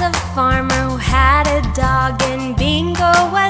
a farmer who had a dog, and Bingo was.